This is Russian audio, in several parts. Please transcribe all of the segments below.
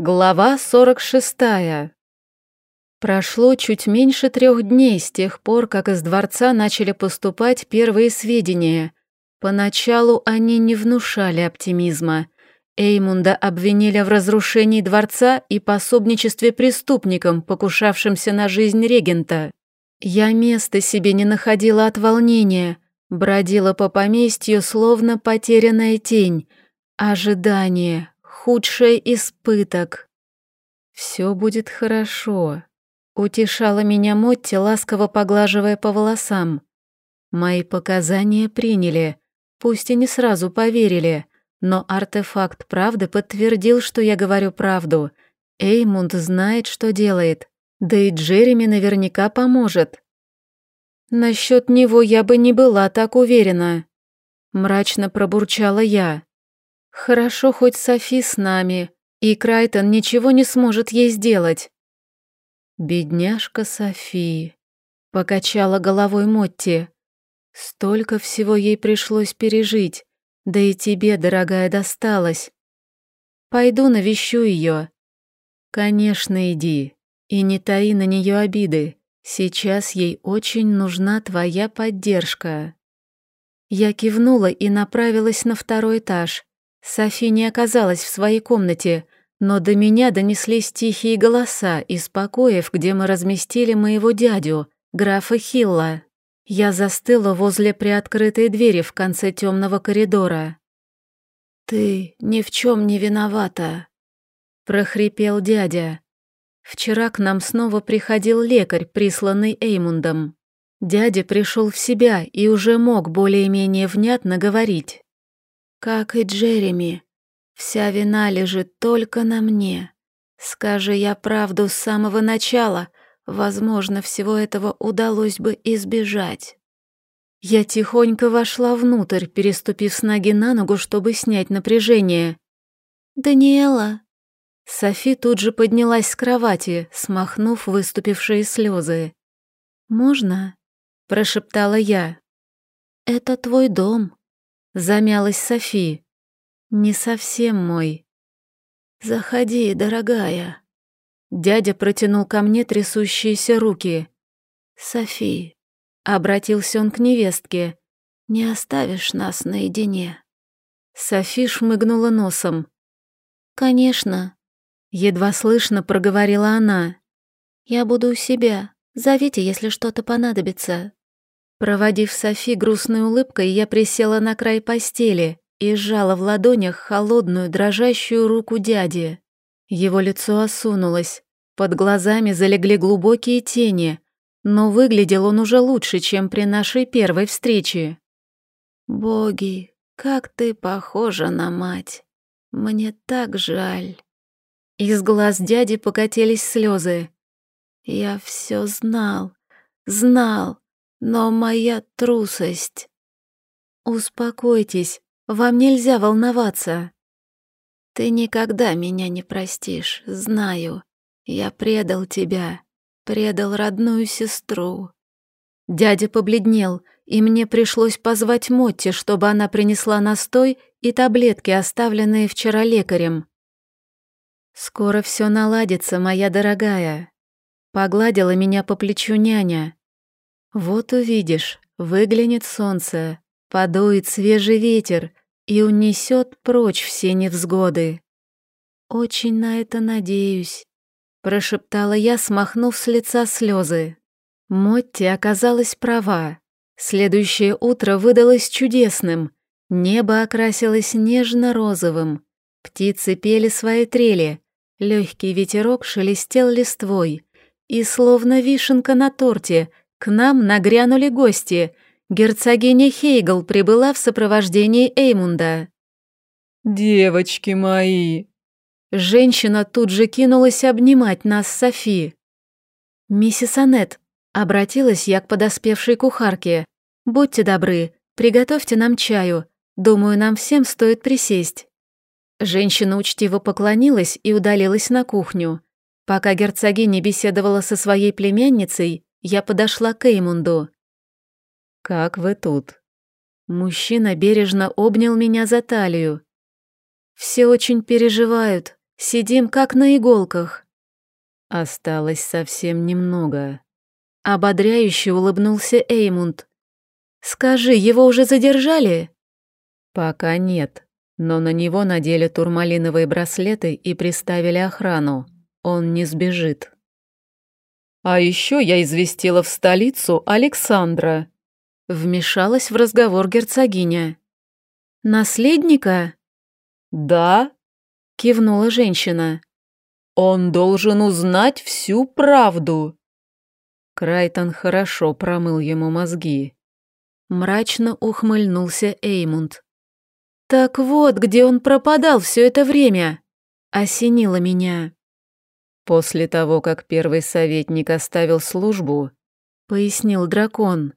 Глава 46. Прошло чуть меньше трех дней с тех пор, как из дворца начали поступать первые сведения. Поначалу они не внушали оптимизма. Эймунда обвинили в разрушении дворца и пособничестве преступникам, покушавшимся на жизнь регента. Я места себе не находила от волнения, бродила по поместью, словно потерянная тень. Ожидание, худший испыток. «Все будет хорошо», — утешала меня Мотти, ласково поглаживая по волосам. Мои показания приняли, пусть и не сразу поверили, но артефакт правды подтвердил, что я говорю правду. Эймунд знает, что делает, да и Джереми наверняка поможет. Насчет него я бы не была так уверена. Мрачно пробурчала я. Хорошо, хоть Софи с нами, и Крайтон ничего не сможет ей сделать. Бедняжка Софи, покачала головой Мотти. Столько всего ей пришлось пережить, да и тебе, дорогая, досталось. Пойду навещу ее. Конечно, иди, и не таи на нее обиды. Сейчас ей очень нужна твоя поддержка. Я кивнула и направилась на второй этаж. Софи не оказалась в своей комнате, но до меня донеслись тихие голоса из покоев, где мы разместили моего дядю, графа Хилла. Я застыла возле приоткрытой двери в конце темного коридора. «Ты ни в чем не виновата», — прохрипел дядя. Вчера к нам снова приходил лекарь, присланный Эймундом. Дядя пришел в себя и уже мог более-менее внятно говорить. Как и Джереми, вся вина лежит только на мне. Скажи я правду с самого начала, возможно, всего этого удалось бы избежать. Я тихонько вошла внутрь, переступив с ноги на ногу, чтобы снять напряжение. «Даниэла!» Софи тут же поднялась с кровати, смахнув выступившие слезы. «Можно?» – прошептала я. «Это твой дом», Замялась Софи. «Не совсем мой». «Заходи, дорогая». Дядя протянул ко мне трясущиеся руки. «Софи», — обратился он к невестке, — «не оставишь нас наедине». Софи шмыгнула носом. «Конечно», — едва слышно проговорила она. «Я буду у себя. Зовите, если что-то понадобится». Проводив Софи грустной улыбкой, я присела на край постели и сжала в ладонях холодную, дрожащую руку дяди. Его лицо осунулось, под глазами залегли глубокие тени, но выглядел он уже лучше, чем при нашей первой встрече. «Боги, как ты похожа на мать! Мне так жаль!» Из глаз дяди покатились слезы. «Я все знал, знал, но моя трусость... Успокойтесь, вам нельзя волноваться. Ты никогда меня не простишь, знаю. Я предал тебя, предал родную сестру. Дядя побледнел, и мне пришлось позвать Мотти, чтобы она принесла настой и таблетки, оставленные вчера лекарем. «Скоро все наладится, моя дорогая», — погладила меня по плечу няня. Вот увидишь, выглянет солнце, подует свежий ветер и унесет прочь все невзгоды. Очень на это надеюсь, прошептала я, смахнув с лица слезы. Мотти оказалась права. Следующее утро выдалось чудесным. Небо окрасилось нежно-розовым. Птицы пели свои трели. Легкий ветерок шелестел листвой. И словно вишенка на торте к нам нагрянули гости. Герцогиня Хейгл прибыла в сопровождении Эймунда. «Девочки мои!» Женщина тут же кинулась обнимать нас Софи. «Миссис Аннет», — обратилась я к подоспевшей кухарке, «будьте добры, приготовьте нам чаю. Думаю, нам всем стоит присесть». Женщина учтиво поклонилась и удалилась на кухню. Пока герцогиня беседовала со своей племянницей, я подошла к Эймунду. «Как вы тут?» Мужчина бережно обнял меня за талию. «Все очень переживают. Сидим как на иголках. Осталось совсем немного. Ободряюще улыбнулся Эймунд. «Скажи, его уже задержали?» «Пока нет, но на него надели турмалиновые браслеты и приставили охрану. Он не сбежит». «А еще я известила в столицу Александра», — вмешалась в разговор герцогиня. «Наследника?» «Да», — кивнула женщина. «Он должен узнать всю правду». Крайтон хорошо промыл ему мозги. Мрачно ухмыльнулся Эймунд. «Так вот, где он пропадал все это время!» Осенило меня. После того, как первый советник оставил службу, пояснил дракон,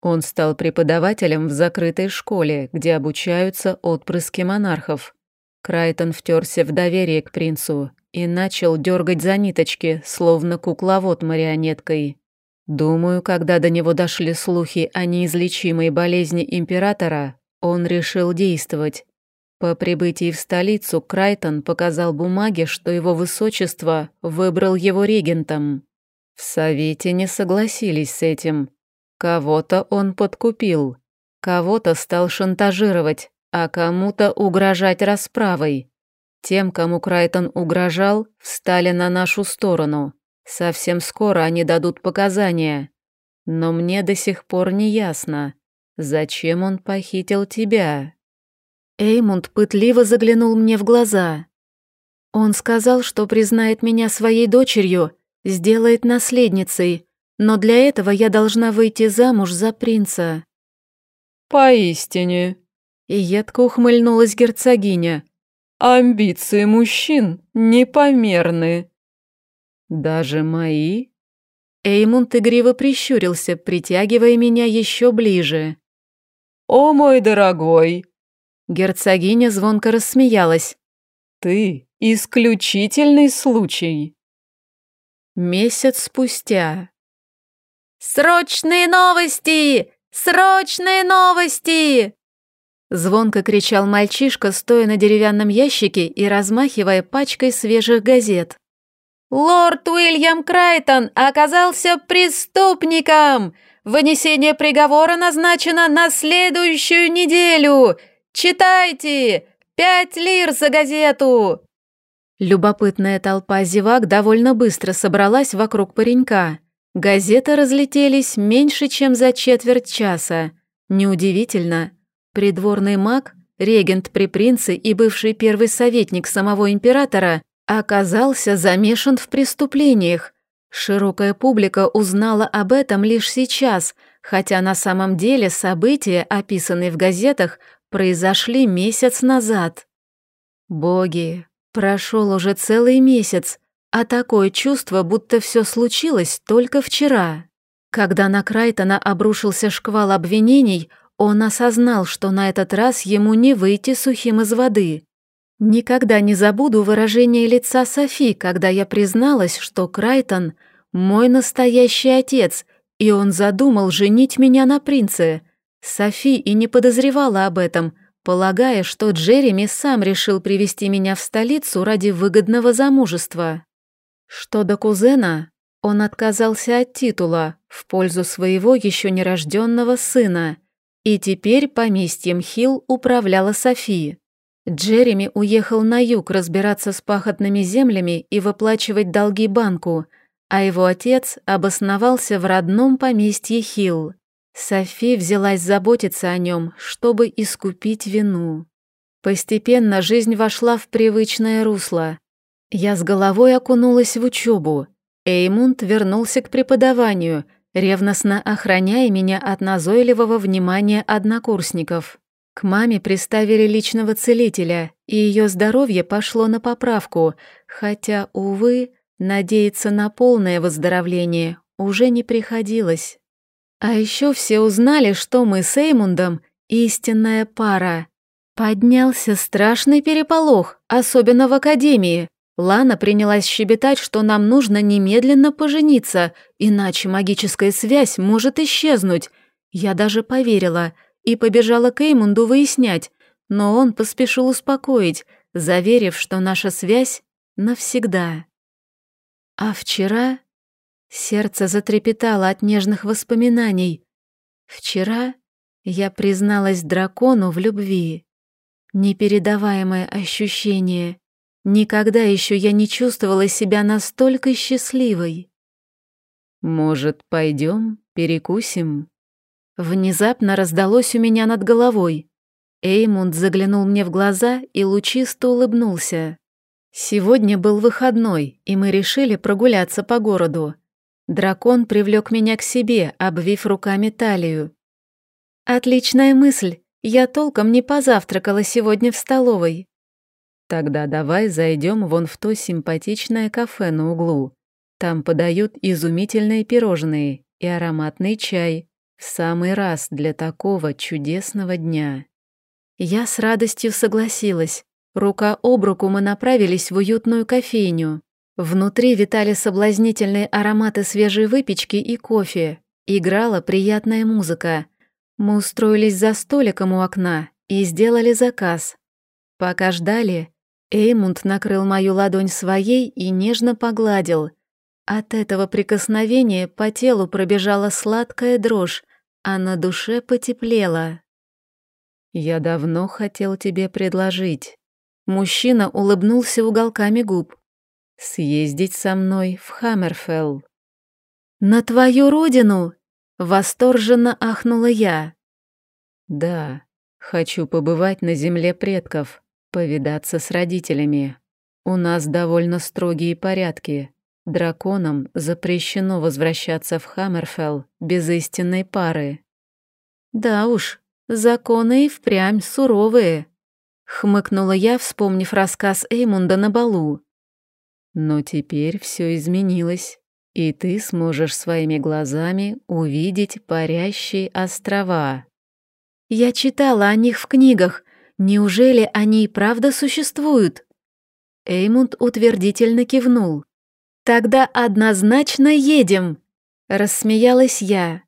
он стал преподавателем в закрытой школе, где обучаются отпрыски монархов. Крайтон втерся в доверие к принцу и начал дергать за ниточки, словно кукловод марионеткой. Думаю, когда до него дошли слухи о неизлечимой болезни императора, он решил действовать. По прибытии в столицу Крайтон показал бумаге, что его высочество выбрал его регентом. В совете не согласились с этим. Кого-то он подкупил, кого-то стал шантажировать, а кому-то угрожать расправой. Тем, кому Крайтон угрожал, встали на нашу сторону. Совсем скоро они дадут показания. Но мне до сих пор не ясно, зачем он похитил тебя?» Эймунд пытливо заглянул мне в глаза. Он сказал, что признает меня своей дочерью, сделает наследницей, но для этого я должна выйти замуж за принца. «Поистине», — и едко ухмыльнулась герцогиня, «амбиции мужчин непомерны». «Даже мои?» Эймунд игриво прищурился, притягивая меня еще ближе. «О, мой дорогой!» Герцогиня звонко рассмеялась. «Ты исключительный случай!» Месяц спустя. «Срочные новости! Срочные новости!» Звонко кричал мальчишка, стоя на деревянном ящике и размахивая пачкой свежих газет. Лорд Уильям Крайтон оказался преступником. Вынесение приговора назначено на следующую неделю. Читайте! Пять лир за газету!» Любопытная толпа зевак довольно быстро собралась вокруг паренька. Газеты разлетелись меньше, чем за четверть часа. Неудивительно. Придворный маг, регент при принце и бывший первый советник самого императора оказался замешан в преступлениях. Широкая публика узнала об этом лишь сейчас, хотя на самом деле события, описанные в газетах, произошли месяц назад. Боги, прошел уже целый месяц, а такое чувство, будто все случилось только вчера. Когда на Крайтона обрушился шквал обвинений, он осознал, что на этот раз ему не выйти сухим из воды. Никогда не забуду выражение лица Софи, когда я призналась, что Крайтон — мой настоящий отец, и он задумал женить меня на принце. Софи и не подозревала об этом, полагая, что Джереми сам решил привести меня в столицу ради выгодного замужества. Что до кузена, он отказался от титула в пользу своего еще нерожденного сына, и теперь поместьем Хилл управляла София. Джереми уехал на юг разбираться с пахотными землями и выплачивать долги банку, а его отец обосновался в родном поместье Хилл. Софи взялась заботиться о нем, чтобы искупить вину. Постепенно жизнь вошла в привычное русло. Я с головой окунулась в учебу. Эймунд вернулся к преподаванию, ревностно охраняя меня от назойливого внимания однокурсников. К маме приставили личного целителя, и ее здоровье пошло на поправку, хотя, увы, надеяться на полное выздоровление уже не приходилось. А еще все узнали, что мы с Эймундом истинная пара. Поднялся страшный переполох, особенно в академии. Лана принялась щебетать, что нам нужно немедленно пожениться, иначе магическая связь может исчезнуть. Я даже поверила — и побежала к Эймунду выяснять, но он поспешил успокоить, заверив, что наша связь навсегда. А вчера сердце затрепетало от нежных воспоминаний. Вчера я призналась дракону в любви. Непередаваемое ощущение. Никогда еще я не чувствовала себя настолько счастливой. «Может, пойдем, перекусим?» Внезапно раздалось у меня над головой. Эймунд заглянул мне в глаза и лучисто улыбнулся. Сегодня был выходной, и мы решили прогуляться по городу. Дракон привлек меня к себе, обвив руками талию. «Отличная мысль. Я толком не позавтракала сегодня в столовой». «Тогда давай зайдем вон в то симпатичное кафе на углу. Там подают изумительные пирожные и ароматный чай. В самый раз для такого чудесного дня». Я с радостью согласилась. Рука об руку мы направились в уютную кофейню. Внутри витали соблазнительные ароматы свежей выпечки и кофе. Играла приятная музыка. Мы устроились за столиком у окна и сделали заказ. Пока ждали, Эймунд накрыл мою ладонь своей и нежно погладил. От этого прикосновения по телу пробежала сладкая дрожь, а на душе потеплело. «Я давно хотел тебе предложить». Мужчина улыбнулся уголками губ. «Съездить со мной в Хаммерфелл». «На твою родину!» — восторженно ахнула я. «Да, хочу побывать на земле предков, повидаться с родителями. У нас довольно строгие порядки. Драконам запрещено возвращаться в Хаммерфелл без истинной пары». «Да уж, законы и впрямь суровые», — хмыкнула я, вспомнив рассказ Эймунда на балу. «Но теперь все изменилось, и ты сможешь своими глазами увидеть парящие острова». «Я читала о них в книгах. Неужели они и правда существуют?» Эймунд утвердительно кивнул. «Тогда однозначно едем!» Рассмеялась я.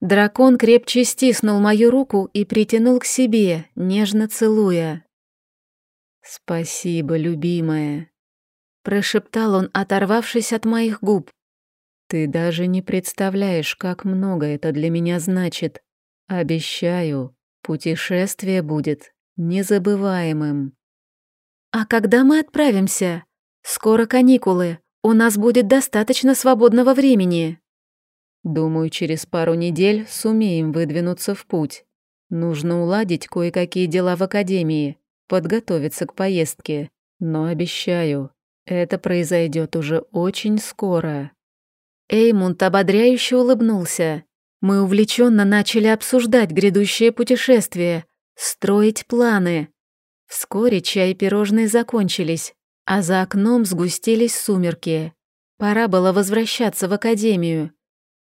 Дракон крепче стиснул мою руку и притянул к себе, нежно целуя. «Спасибо, любимая», — прошептал он, оторвавшись от моих губ. «Ты даже не представляешь, как много это для меня значит. Обещаю, путешествие будет незабываемым». «А когда мы отправимся? Скоро каникулы, у нас будет достаточно свободного времени». Думаю, через пару недель сумеем выдвинуться в путь. Нужно уладить кое-какие дела в академии, подготовиться к поездке. Но обещаю, это произойдет уже очень скоро. Эймунд ободряюще улыбнулся. Мы увлеченно начали обсуждать грядущее путешествие, строить планы. Вскоре чай и пирожные закончились, а за окном сгустились сумерки. Пора было возвращаться в академию.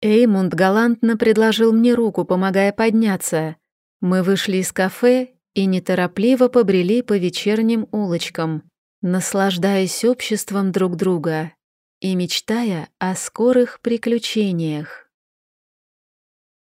Эймунд галантно предложил мне руку, помогая подняться. Мы вышли из кафе и неторопливо побрели по вечерним улочкам, наслаждаясь обществом друг друга и мечтая о скорых приключениях.